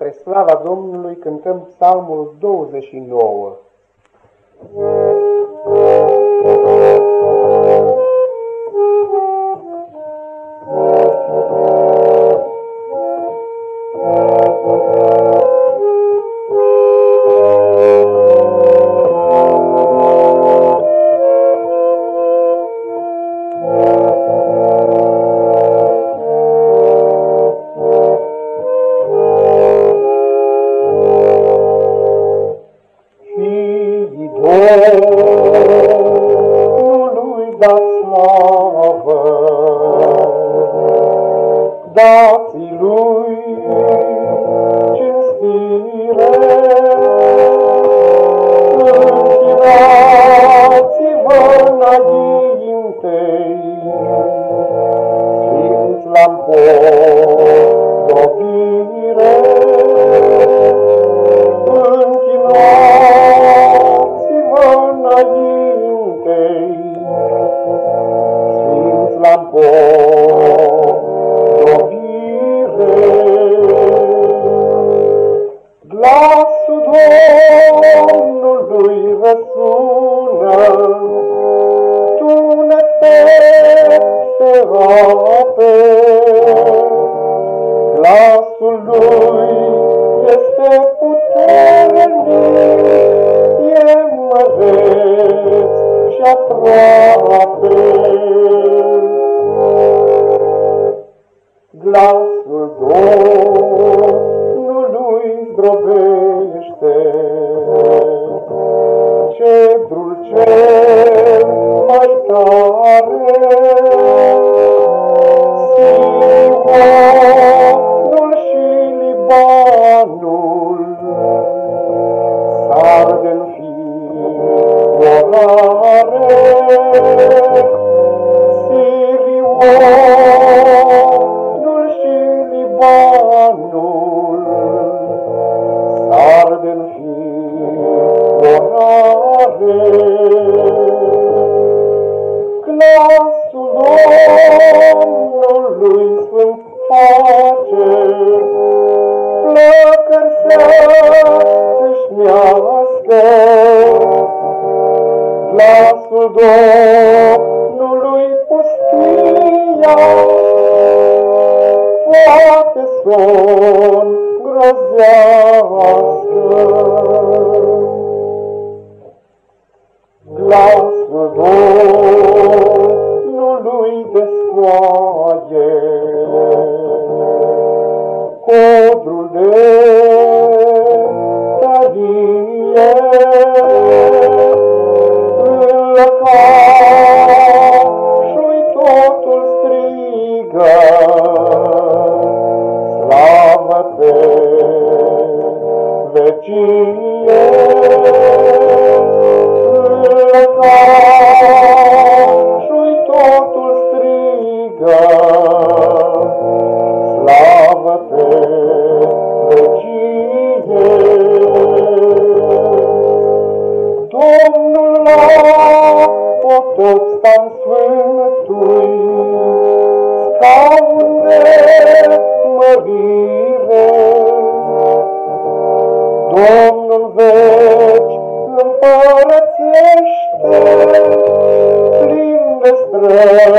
Spre slava Domnului cântăm psalmul 29. Da slavă. Dați lui cinstire, închinați-vă înaintei, lasso Domnului răsună, tunec peste ape. Glasul lui este puternic, e măreț și aproape. Glasul Domnului zdrobește, cedrul cel mai tare. Sionul și Libanul Glasul Domnului sfânt face, flăcări să-ți șmească. Glasul Domnului pustia, poate son grozească. lui descoaie. Codrul de tărie îl și totul strigă, Slavă pe vecie, Stan swim tui Staune mărire Domnul veci împărățește Plin de strălucire